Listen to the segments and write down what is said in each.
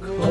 Kalbimin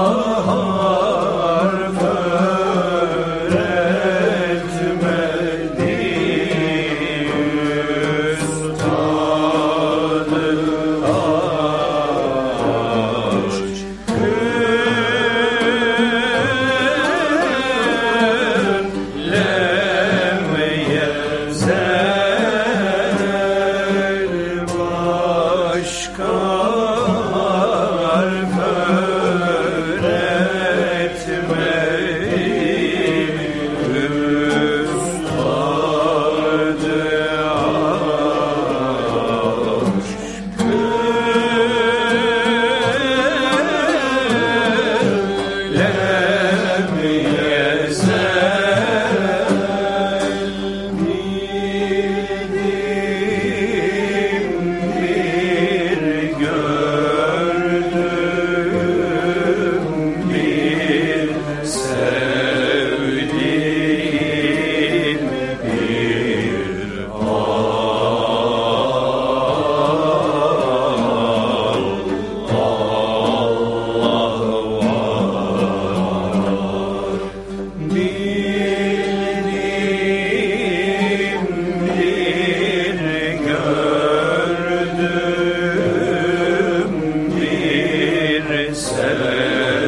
Başka Amen.